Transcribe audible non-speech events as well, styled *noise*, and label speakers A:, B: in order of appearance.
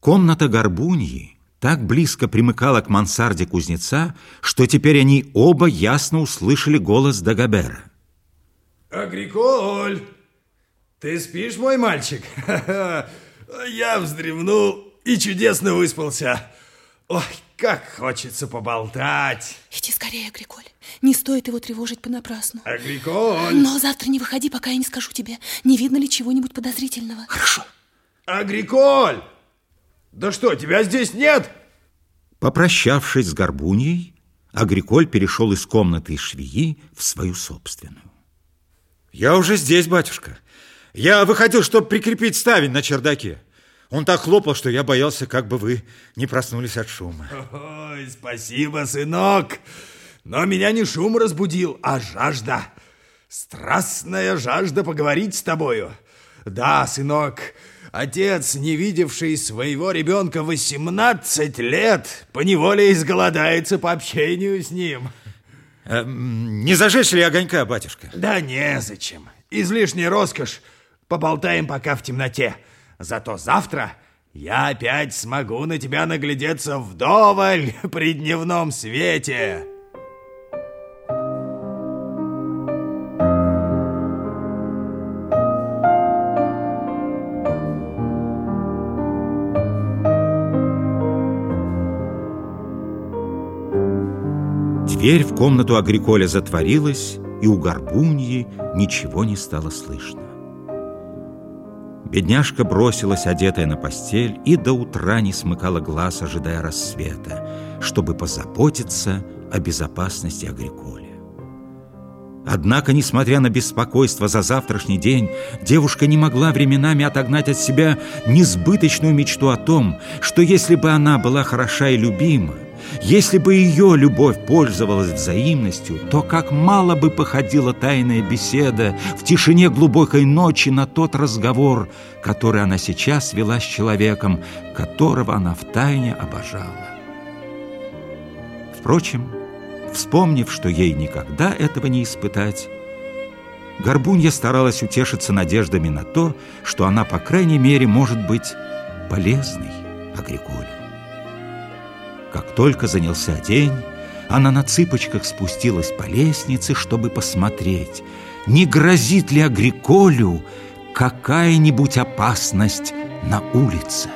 A: Комната Горбуньи так близко примыкала к мансарде кузнеца, что теперь они оба ясно услышали голос Дагобера.
B: Агриколь, ты спишь, мой мальчик? *laughs* Я вздремнул и чудесно выспался. Ой, как хочется поболтать.
C: Иди скорее, Агриколь. Не стоит его тревожить понапрасну.
B: Агриколь.
C: Но завтра не выходи, пока я не скажу тебе, не видно ли чего-нибудь подозрительного.
A: Хорошо.
B: Агриколь! Да что, тебя здесь нет?
A: Попрощавшись с Горбуньей, Агриколь перешел из комнаты швеи в свою собственную.
D: Я уже здесь, батюшка. Я выходил, чтобы прикрепить ставень на чердаке. Он так хлопал, что я боялся, как бы вы не проснулись от шума.
B: Ой, спасибо, сынок. Но меня не шум разбудил, а жажда. Страстная жажда поговорить с тобою. Да, сынок, отец, не видевший своего ребенка 18 лет, поневоле изголодается по общению с ним.
D: Э, не зажечь ли огонька, батюшка?
B: Да незачем. Излишняя роскошь. Поболтаем пока в темноте. Зато завтра я опять смогу на тебя наглядеться вдоволь *laughs* при дневном свете.
A: Дверь в комнату Агриколя затворилась, и у Горбуньи ничего не стало слышно. Бедняжка бросилась, одетая на постель, и до утра не смыкала глаз, ожидая рассвета, чтобы позаботиться о безопасности Агриколя. Однако, несмотря на беспокойство за завтрашний день, девушка не могла временами отогнать от себя несбыточную мечту о том, что если бы она была хороша и любима, если бы ее любовь пользовалась взаимностью, то как мало бы походила тайная беседа в тишине глубокой ночи на тот разговор, который она сейчас вела с человеком, которого она втайне обожала. Впрочем, вспомнив, что ей никогда этого не испытать, Горбунья старалась утешиться надеждами на то, что она, по крайней мере, может быть полезной Агриколе. Как только занялся день, она на цыпочках спустилась по лестнице, чтобы посмотреть, не грозит ли Агриколю какая-нибудь опасность на улице.